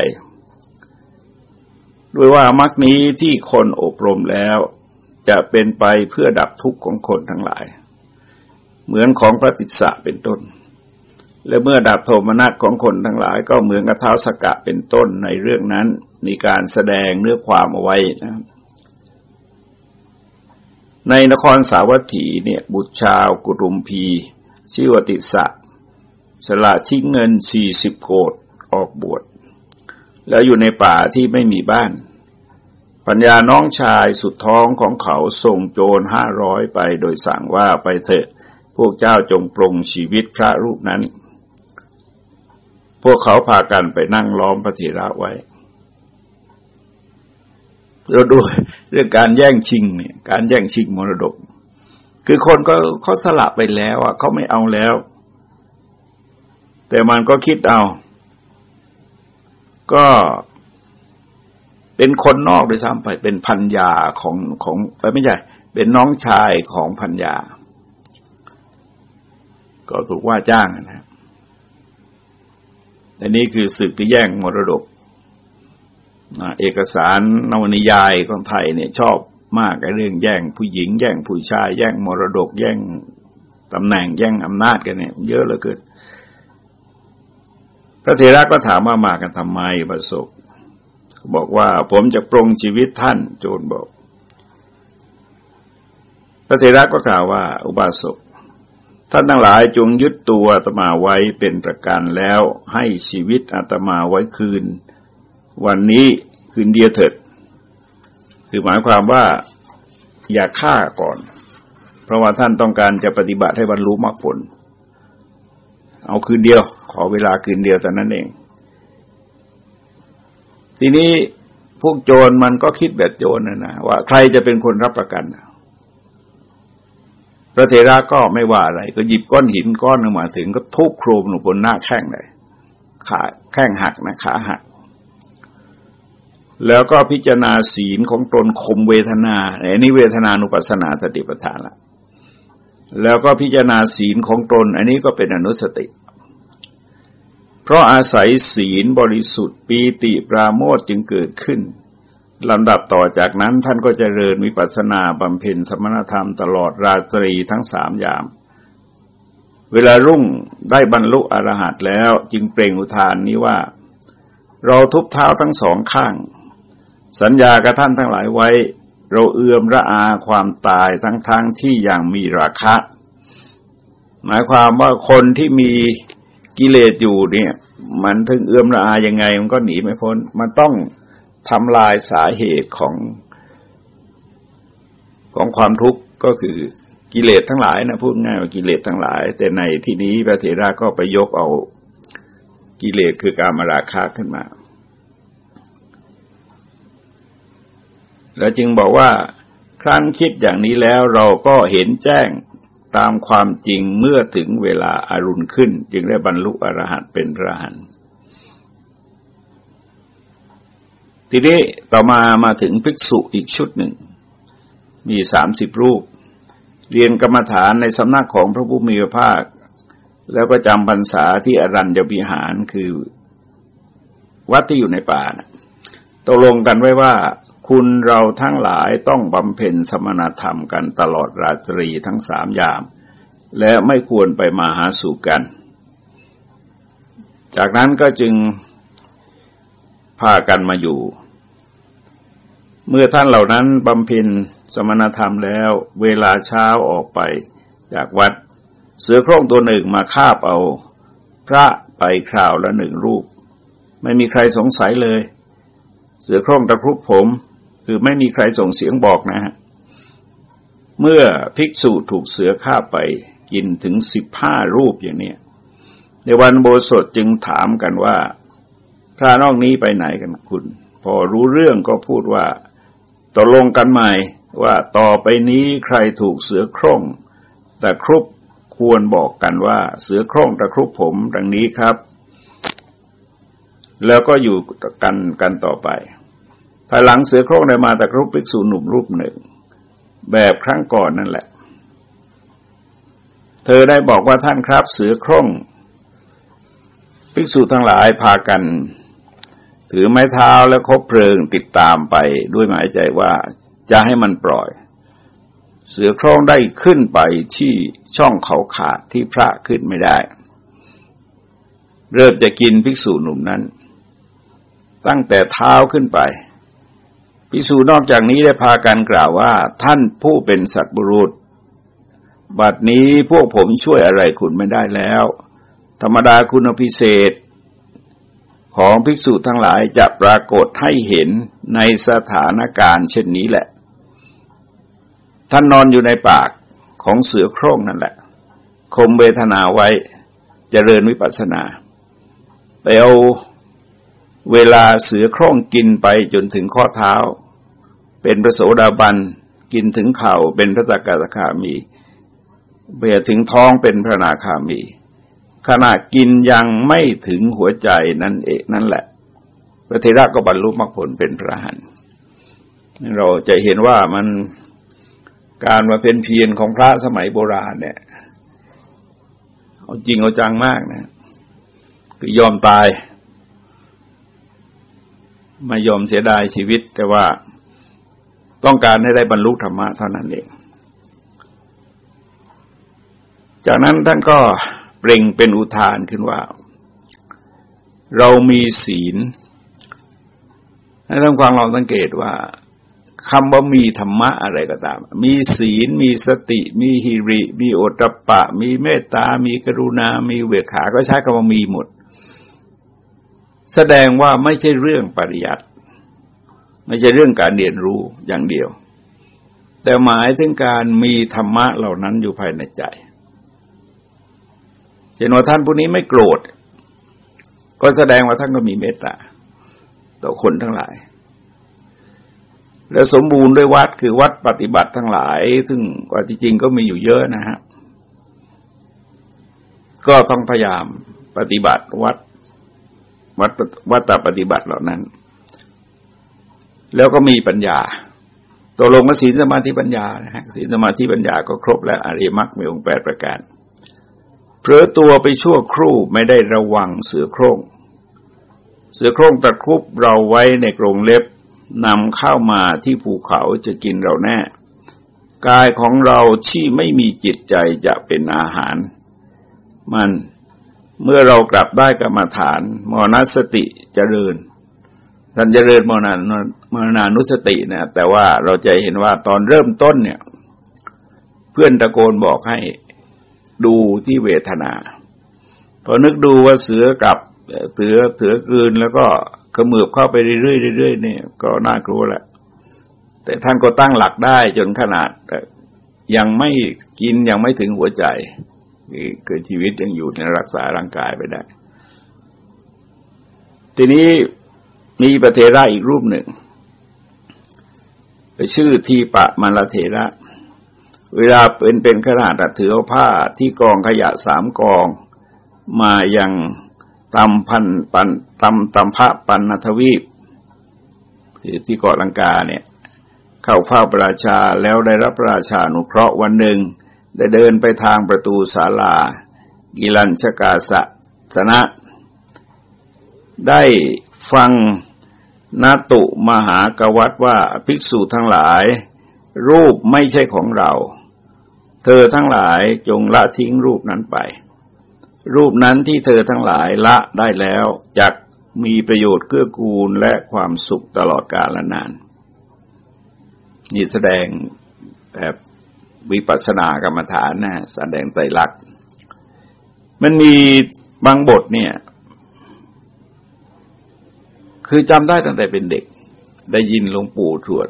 ด้วยว่ามรรคนี้ที่คนอบรมแล้วจะเป็นไปเพื่อดับทุกข์ของคนทั้งหลาย เหมือนของพระติสสะเป็นต้น และเมื่อดับโทมนัสของคนทั้งหลาย ก็เหมือนกับเท้าสกะเป็นต้นในเรื่องนั้น มีการแสดงเนื้อความเอาไว้นะในนครสาวัตถีเนี่ยบุตรชาวกุรุมพีชื่อวติสะสละทิ้งเงินสี่สิบโกดออกบวช แล้วอยู่ในป่าที่ไม่มีบ้าน ปัญญาน้องชายสุดท้องของเขาส่งโจรห้าร้อยไปโดยสั่งว่าไปเถอะ พวกเจ้าจงปรงชีวิตพระรูปนั้น พวกเขาพากันไปนั่งล้อมพระเถระไว้เราดูเรื่องการแย่งชิงเนี่ยการแย่งชิงมรดก คือคนก็เขาสละไปแล้วอะเขาไม่เอาแล้ว แต่มันก็คิดเอา ก็เป็นคนนอกโดยซ้ำไปเป็นพันยาของของไม่ใช่เป็นน้องชายของพันยา ก็ถูกว่าจ้างนะครับ อันนี้คือศึกที่แย่งมรดกเอกสารนวนิยายของไทยเนี่ยชอบมากไอ้เรื่องแย่งผู้หญิง แย่งผู้ชาย แย่งมรดก แย่งตำแหน่งแย่งอำนาจกันเนี่ย เยอะเหลือเกินพระเถระก็ถามว่ามากันทำไมประสบบอกว่าผมจะปรงชีวิตท่าน โจรบอก พระเถระก็กล่าวว่า อุบาสก ท่านทั้งหลายจงยึดตัวอาตมาไว้เป็นประกันแล้วให้ชีวิตอาตมาไว้คืน วันนี้คืนเดียวเถิด คือหมายความว่าอย่าฆ่าก่อน เพราะว่าท่านต้องการจะปฏิบัติให้บรรลุมรรคผล เอาคืนเดียว ขอเวลาคืนเดียวแต่นั้นเอง ทีนี้พวกโจรมันก็คิดแบบโจรนะนะว่าใครจะเป็นคนรับประกัน พระเทระก็ไม่ว่าอะไร ก็หยิบก้อนหินก้อนหนึ่งมาถึงก็ทุบโครมลงบนหน้าแข้งเลยขาแข้งหักนะขาหัก แล้วก็พิจารณาศีลของตนคมเวทนาอันนี้เวทนานุปัสสนาสติปัฏฐานละแล้วก็พิจารณาศีลของตน อันนี้ก็เป็นอนุสติ เพราะอาศัยศีลบริสุทธิ์ปีติปราโมทจึงเกิดขึ้น ลำดับต่อจากนั้นท่านก็จเจริญวิปัสสนาบำเพ็ญสมณธรรมตลอดราตรีทั้งสามยาม เวลารุ่งได้บรรลุอรหัตแล้วจึงเปล่งอุทานนี้ว่า เราทุบเท้าทั้งสองข้าง สัญญากับท่านทั้งหลายไว้ เราเอื้อมระอาความตายทั้งๆทที่อย่างมีราคะ หมายความว่าคนที่มีกิเลสอยู่เนี่ย มันถึงเอื้อมระอายังไงมันก็หนีไม่พ้นมันต้อง ทำลายสาเหตุของของความทุกข์ก็คือกิเลสทั้งหลายนะพูดง่ายว่ากิเลสทั้งหลาย แต่ในที่นี้พระเถระก็ไปยกเอากิเลสคือการมาราคาขึ้นมา แล้วจึงบอกว่าครั้นคิดอย่างนี้แล้วเราก็เห็นแจ้งตามความจริงเมื่อถึงเวลาอารุณขึ้น จึงได้บรรลุอรหันต์เป็นพระหัน ทีนี้ต่อมามาถึงภิกษุอีกชุดหนึ่ง มีสามสิบรูป เรียนกรรมฐานในสำนักของพระผู้มีพระภาค แล้วก็จำพรรษาที่อรัญญบิหารคือวัดที่อยู่ในป่านะตกลงกันไว้ว่าคุณเราทั้งหลายต้องบำเพ็ญสมณธรรมกันตลอดราตรีทั้งสามยาม และไม่ควรไปมาหาสู่กัน จากนั้นก็จึง พากันมาอยู่ เมื่อท่านเหล่านั้นบำเพ็ญสมณธรรมแล้ว เวลาเช้าออกไปจากวัด เสือโคร่งตัวหนึ่งมาคาบเอา พระไปคราวละหนึ่งรูป ไม่มีใครสงสัยเลย เสือโคร่งตะครุบผม คือไม่มีใครส่งเสียงบอกนะฮะเมื่อภิกษุถูกเสือฆ่าไปกินถึงสิบห้ารูปอย่างนี้ในวันโบสถจึงถามกันว่า ระนอกนี้ไปไหนกันคุณ พอรู้เรื่องก็พูดว่าตกลงกันใหม่ว่าต่อไปนี้ใครถูกเสือโคร่งแต่ครุบควรบอกกันว่า เสือโคร่งตะครุบผมดังนี้ครับ แล้วก็อยู่กันกันต่อไปภายหลังเสือโคร่งได้มาแต่รูปภิกษุหนุ่มรูปหนึ่ง แบบครั้งก่อนนั่นแหละ เธอได้บอกว่าท่านครับ เสือโคร่งภิกษุทั้งหลายพากัน ถือไม้เท้าและคบเพลิงติดตามไปด้วยหมายใจว่าจะให้มันปล่อย เสือโคร่งได้ขึ้นไปที่ช่องเขาขาดที่พระขึ้นไม่ได้ เริ่มจะกินภิกษุหนุ่มนั้น ตั้งแต่เท้าขึ้นไปพิสูจนอกจากนี้ได้พากันกล่าวว่า ท่านผู้เป็นสัตบุรุษ บัดนี้พวกผมช่วยอะไรคุณไม่ได้แล้ว ธรรมดาคุณพิเศษ ของภิกษุทั้งหลายจะปรากฏให้เห็นในสถานการณ์เช่นนี้แหละ ท่านนอนอยู่ในปากของเสือโคร่งนั่นแหละ คมเวทนาไว้จเจริญวิปัสสนาไปเอาเวลาเสือโคร่งกินไปจนถึงข้อเท้า เป็นพระโสดาบันกินถึงเข่าเป็นพระตากาคามีเบียถึงท้องเป็นพระนาคามี ขณะกินยังไม่ถึงหัวใจนั่นเองนั่นแหละ พระเทระก็บรรลุมรรคผลเป็นพระหันเราจะเห็นว่ามันการมาเป็นเพียรของพระสมัยโบราณเนี่ยเอาจริงเอาจังมากนะคือยอมตาย ไม่ยอมเสียดายชีวิต แต่ว่าต้องการให้ได้บรรลุธรรมะเท่านั้นเอง จากนั้นท่านก็ เปล่งเป็นอุทานขึ้นว่า เรามีศีลให้ท่านฟังเราสังเกตว่าคำว่ามีธรรมะอะไรก็ตาม มีศีล มีสติ มีฮิริ มีโอตปะ มีเมตตา มีกรุณา มีเวขา ก็ใช้คำว่ามีหมด แสดงว่าไม่ใช่เรื่องปริยัติไม่ใช่เรื่องการเรียนรู้อย่างเดียว แต่หมายถึงการมีธรรมะเหล่านั้นอยู่ภายในใจ เช่นว่าท่านผู้นี้ไม่โกรธ ก็แสดงว่าท่านก็มีเมตตาต่อคนทั้งหลาย แล้วสมบูรณ์ด้วยวัดคือวัดปฏิบัติทั้งหลาย ซึ่งกว่าที่จริงก็มีอยู่เยอะนะฮะก็ต้องพยายามปฏิบัติวัดวัดวัดตปฏิบัติเหล่านั้น แล้วก็มีปัญญาตกลงว่าศีลสมาธิปัญญานะฮะศีลสมาธิปัญญาก็ครบแล้วอริมรรคมีองค์แปดประการ เผลอตัวไปชั่วครู่ไม่ได้ระวังเสือโคร่ง เสือโคร่งตะครุบเราไว้ในกรงเล็บนำเข้ามาที่ภูเขาจะกินเราแน่ กายของเราที่ไม่มีจิตใจจะเป็นอาหาร มันเมื่อเรากลับได้กรรมฐานมรณสติจเจริญท่านเจริญมรณามรณานุสตินะแต่ว่าเราจะเห็นว่าตอนเริ่มต้นเนี่ย เพื่อนตะโกนบอกให้ ดูที่เวทนา พอนึกดูว่าเสือกับเสือเสือกืนแล้วก็ขมือบเข้าไปเรื่อยๆเรื่อยๆเนี่ยก็น่ากลัวแหละแต่ท่านก็ตั้งหลักได้จนขนาดยังไม่กินยังไม่ถึงหัวใจเกิดชีวิตยังอยู่ในรักษาร่างกายไปได้ ทีนี้มีประเทระอีกรูปหนึ่งชื่อทีปะมาลเทระ เวลาเป็นเป็นขนาดถือผ้าที่กองขยะสามกอง มายังตำพันปันตำตำพระปันนทวีปคือที่เกาะลังกาเนี่ยเข้าเฝ้าพระราชาแล้วได้รับพระราชาอนุเคราะห์วันหนึ่ง ได้เดินไปทางประตูศาลา กิลัญชกาสะสนะ ได้ฟังนาตุมหากวัตว่าภิกษุทั้งหลาย รูปไม่ใช่ของเรา เธอทั้งหลายจงละทิ้งรูปนั้นไป รูปนั้นที่เธอทั้งหลายละได้แล้วจักมีประโยชน์เกื้อกูลและความสุขตลอดกาลนาน นี่แสดงแบบวิปัสสนากรรมฐานนะแสดงไตรลักษณ์มันมีบางบทเนี่ย คือจำได้ตั้งแต่เป็นเด็ก ได้ยินหลวงปู่สวด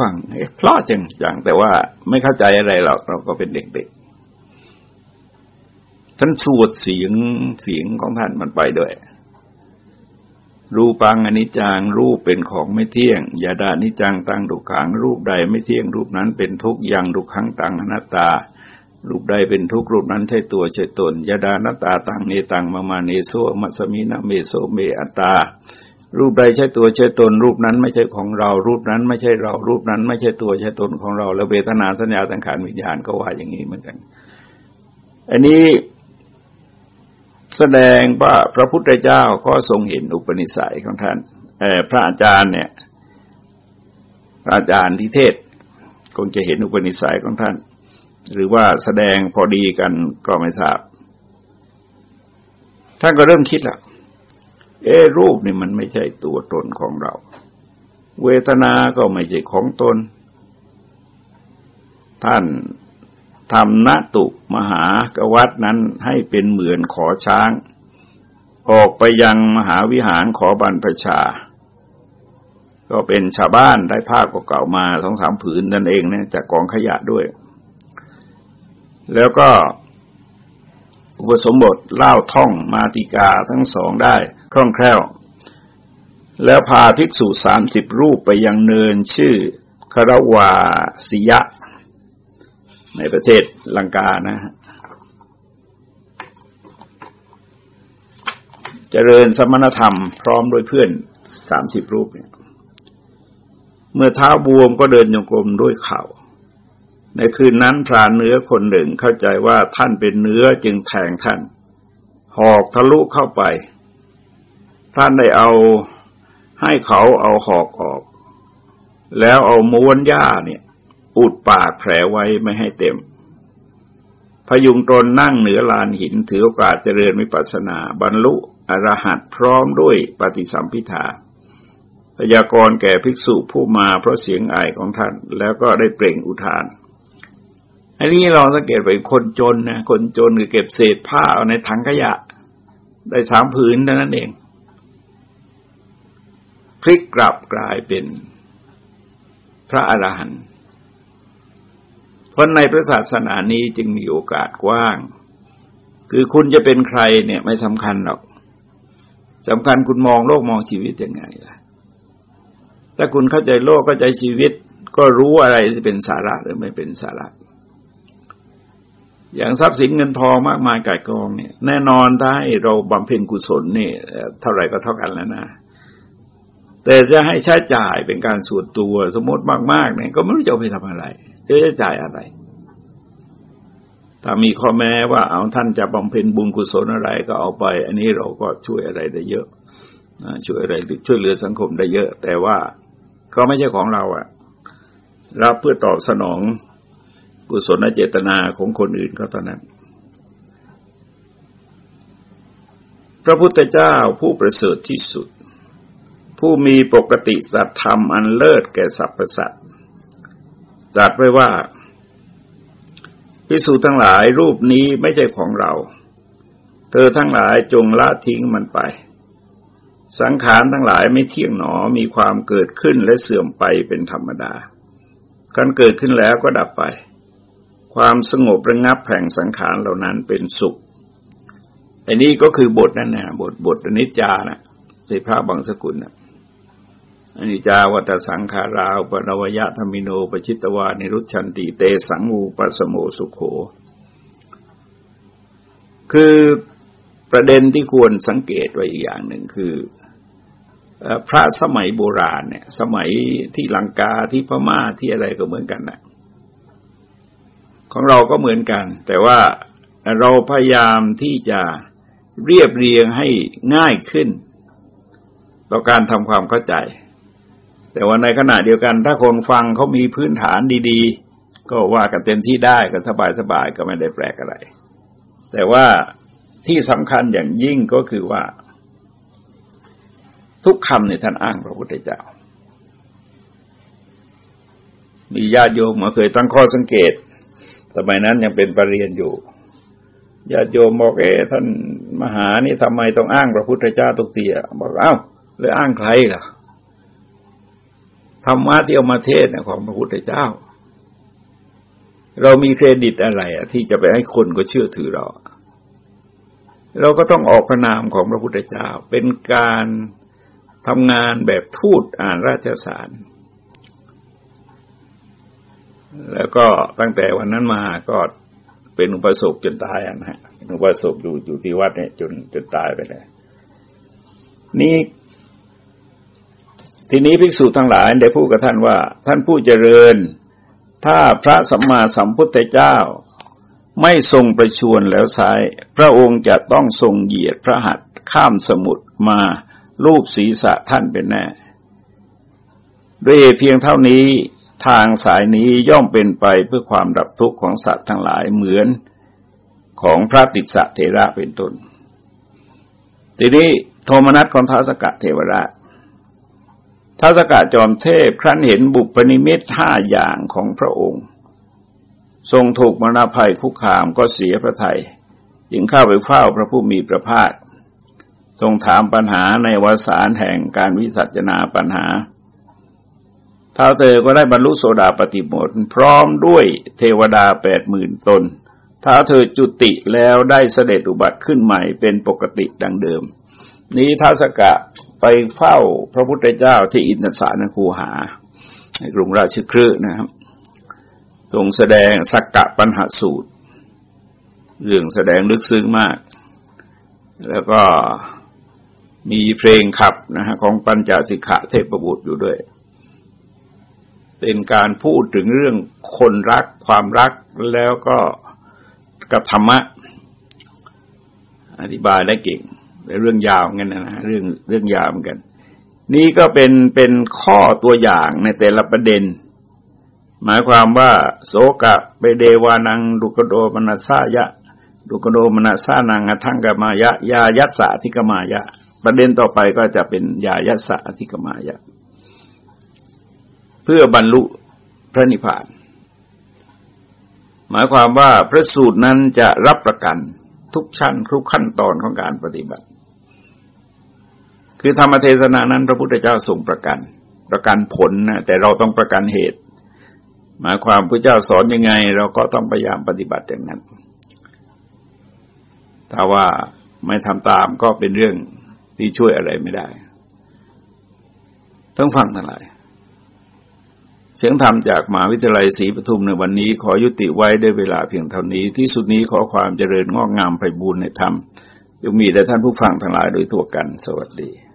ฟังเพราะจังจังแต่ว่าไม่เข้าใจอะไรหรอกเราก็เป็นเด็กๆท่านสวดเสียงเสียงของท่านมันไปด้วย รูปังอนิจจังรูปเป็นของไม่เที่ยงยะทะนิจจังตัง ทุกขัง รูปใดไม่เที่ยงรูปนั้นเป็นทุกข์ ยัง ทุกขังตังอนัตตา รูปใดเป็นทุกข์รูปนั้นใช่ตัวใช่ตนยะทะนัตตาตังเนตังมะมะ เนโสหะมัสมินะเมโส เมอัตตา รูปใดใช่ตัวใช่ตน รูปนั้นไม่ใช่ของเรา รูปนั้นไม่ใช่เรา รูปนั้นไม่ใช่ตัวใช่ตนของเรา แล้วเวทนาสัญญาสังขารวิญญาณก็ว่าอย่างนี้เหมือนกัน อันนี้แสดงว่าพระพุทธเจ้าก็ทรงเห็นอุปนิสัยของท่านพระอาจารย์เนี่ยพระอาจารย์ที่เทศคงจะเห็นอุปนิสัยของท่าน หรือว่าแสดงพอดีกันก็ไม่ทราบ ท่านก็เริ่มคิดละ เอรูปนี่มันไม่ใช่ตัวตนของเรา เวทนาก็ไม่ใช่ของตน ท่านทำนตุมหากวัดนั้นให้เป็นเหมือนขอช้าง ออกไปยังมหาวิหารขอบรรพชา ก็เป็นชาวบ้านได้ผ้าเก่ามาสองสามผืนนั่นเองเนี่ยจากกองขยะด้วย แล้วก็ อุปสมบทเล่าท่องมาติกาทั้งสองได้คล่องแคล่ว แล้วพาภิกษุสามสิบรูปไปยังเนินชื่อคารวาสิยะ ในประเทศลังกานะฮะเจริญสมณธรรมพร้อมโดยเพื่อนสามสิบรูปเนี่ยเมื่อเท้าบวมก็เดินโยกลมด้วยเข่า ในคืนนั้นพรานเนื้อคนหนึ่งเข้าใจว่าท่านเป็นเนื้อจึงแทงท่าน หอกทะลุเข้าไป ท่านได้เอาให้เขาเอาหอกออก แล้วเอาม้วนหญ้าเนี่ย อุดปากแผลไว้ไม่ให้เต็ม พยุงตนนั่งเหนือลานหินถือโอกาสเจริญวิปัสสนา บรรลุอรหัตพร้อมด้วยปฏิสัมพิธาพยากรแก่ภิกษุผู้มาเพราะเสียงอายของท่าน แล้วก็ได้เปล่งอุทาน อันนี้เราสังเกตไปคนจนนะคนจนคือเก็บเศษผ้าเอาในถังขยะ ได้สามผืนเท่านั้นเอง พลิกกลับกลายเป็นพระอรหันต์เพราะในพระศาสนานี้จึงมีโอกาสกว้าง คือคุณจะเป็นใครเนี่ยไม่สำคัญหรอกสำคัญคุณมองโลกมองชีวิตยังไงล่ะ ถ้าคุณเข้าใจโลกเข้าใจชีวิต ก็รู้อะไรที่เป็นสาระหรือไม่เป็นสาระ อย่างทรัพย์สินเงินทองมากมายกายกองเนี่ยแน่นอนถ้าให้เราบำเพ็ญกุศลนี่เท่าไหร่ก็เท่ากันแล้วนะแต่จะให้ใช้จ่ายเป็นการส่วนตัวสมมติมากๆเนี่ยก็ไม่รู้จะไปทำอะไรจะจ่ายอะไร ถ้ามีข้อแม้ว่าเอาท่านจะบำเพ็ญบุญกุศลอะไรก็เอาไป อันนี้เราก็ช่วยอะไรได้เยอะช่วยอะไรช่วยเหลือสังคมได้เยอะ แต่ว่าก็ไม่ใช่ของเราอะรับเพื่อตอบสนอง กุศลเจตนาของคนอื่นก็เท่านั้น พระพุทธเจ้าผู้ประเสริฐที่สุด ผู้มีปกติสัตธรรมอันเลิศแก่สรรพสัตว์ตรัสไว้ว่าพิสูจทั้งหลายรูปนี้ไม่ใช่ของเรา เธอทั้งหลายจงละทิ้งมันไป สังขารทั้งหลายไม่เที่ยงหนอมีความเกิดขึ้นและเสื่อมไปเป็นธรรมดาการเกิดขึ้นแล้วก็ดับไป ความสงบระงับแห่งสังขารเหล่านั้นเป็นสุขอันนี้ก็คือบทนั่นนะบทบทอนิจจานะในพระบางสกุลนะอนิจจาวัตสังขาราปนวยะธรรมิโนปชิตวานิรุชันติเตสังมูปสโมสุขโข คือประเด็นที่ควรสังเกตไว้อีกอย่างหนึ่งคือ พระสมัยโบราณเนี่ย สมัยที่ลังกาที่พม่าที่อะไรก็เหมือนกันนะ ของเราก็เหมือนกัน แต่ว่าเราพยายามที่จะเรียบเรียงให้ง่ายขึ้น ต่อการทำความเข้าใจ แต่ว่าในขณะเดียวกัน ถ้าคนฟังเขามีพื้นฐานดีๆ ก็ว่ากันเต็มที่ได้ก็สบายๆก็ไม่ได้แปลกอะไร แต่ว่าที่สำคัญอย่างยิ่งก็คือว่า ทุกคำในท่านอ้างพระพุทธเจ้ามีญาติโยมมาเคยตั้งข้อสังเกต สมัยนั้นยังเป็นปรริญญาอยู่ญาติโยมบอกเอ๊ะท่านมหานี่ทำไมต้องอ้างพระพุทธเจ้าตุกเตียบอกเอ้าเลยอ้างใครล่ะธรรมะที่เอามาเทศนของพระพุทธเจ้า เรามีเครดิตอะไรอะที่จะไปให้คนก็เชื่อถือเรา เราก็ต้องออกพระนามของพระพุทธเจ้า เป็นการทำงานแบบทูตอ่านราชสาร แล้วก็ตั้งแต่วันนั้นมาก็เป็นอุปสมบจนตายนะฮะอุปสมบอยู่อยู่ที่วัดเนี่ยจนจนตายไปเลยนี่ทีนี้ภิกษุทั้งหลายได้พูดกับท่านว่า ท่านผู้เจริญ ถ้าพระสัมมาสัมพุทธเจ้า ไม่ทรงประชวนแล้วสาย พระองค์จะต้องทรงเหยียดพระหัตถ์ข้ามสมุทรมาลูบศีรษะท่านเป็นแน่ด้วยเพียงเท่านี้ ทางสายนี้ย่อมเป็นไปเพื่อความดับทุกข์ของสัตว์ทั้งหลายเหมือนของพระติสสะเทระเป็นต้น ทีนี้โทมนัสของท้าสกัดเทวราชท้าสกัดจอมเทพครั้นเห็นบุพนิมิตห้าอย่างของพระองค์ ทรงถูกมรณภัยคุกคามก็เสียพระทยัยจึงเข้าไปเฝ้าพระผู้มีพระภาคทรงถามปัญหาในวสารแห่งการวิสัชนาปัญหา ท้าวเธอก็ได้บรรลุโสดาปติหมดพร้อมด้วยเทวดาแปดหมื่นตนท้าวเธอจุติแล้วได้เสด็จอุบัติขึ้นใหม่เป็นปกติดังเดิม นี้ท้าวสกะไปเฝ้าพระพุทธเจ้าที่อินทสานคูหา ในกรุงราชครืนะครับทรงแสดงสักกะปัญหาสูตร เรื่องแสดงลึกซึ้งมาก แล้วก็มีเพลงขับนะฮะของปัญจสิกขะเทพบุตรอยู่ด้วย เป็นการพูดถึงเรื่องคนรักความรักแล้วก็กับธรรมะ อธิบายได้เก่งเรื่องยาวเหมือนกันนะเรื่องเรื่องยาวเหมือนกัน นี่ก็เป็นเป็นข้อตัวอย่างในแต่ละประเด็น หมายความว่า โสกะไปเดวานังดุกโดมนัสสายะดุกโดมนัสสานังอทังกมายะยายัสสะธิกมายะ ประเด็นต่อไปก็จะเป็นยายัสสะธิกมายะ เพื่อบรรลุพระนิพพาน หมายความว่าพระสูตรนั้นจะรับประกันทุกชั้นทุกขั้นตอนของการปฏิบัติ คือธรรมเทศนานั้นพระพุทธเจ้าทรงประกัน ประกันผลนะแต่เราต้องประกันเหตุ หมายความพระเจ้าสอนยังไง เราก็ต้องพยายามปฏิบัติอย่างนั้นถ้าว่าไม่ทำตามก็เป็นเรื่องที่ช่วยอะไรไม่ได้ ต้องฟังทั้งหลาย เสียงธรรมจากมหาวิทยาลัยศรีปทุมในวันนี้ขอยุติไว้ด้วยเวลาเพียงเท่านี้ ที่สุดนี้ขอความเจริญงอกงามไปบูรณนธรรมยังมีแด่ท่านผู้ฟังทั้งหลายโดยทั่วกัน สวัสดี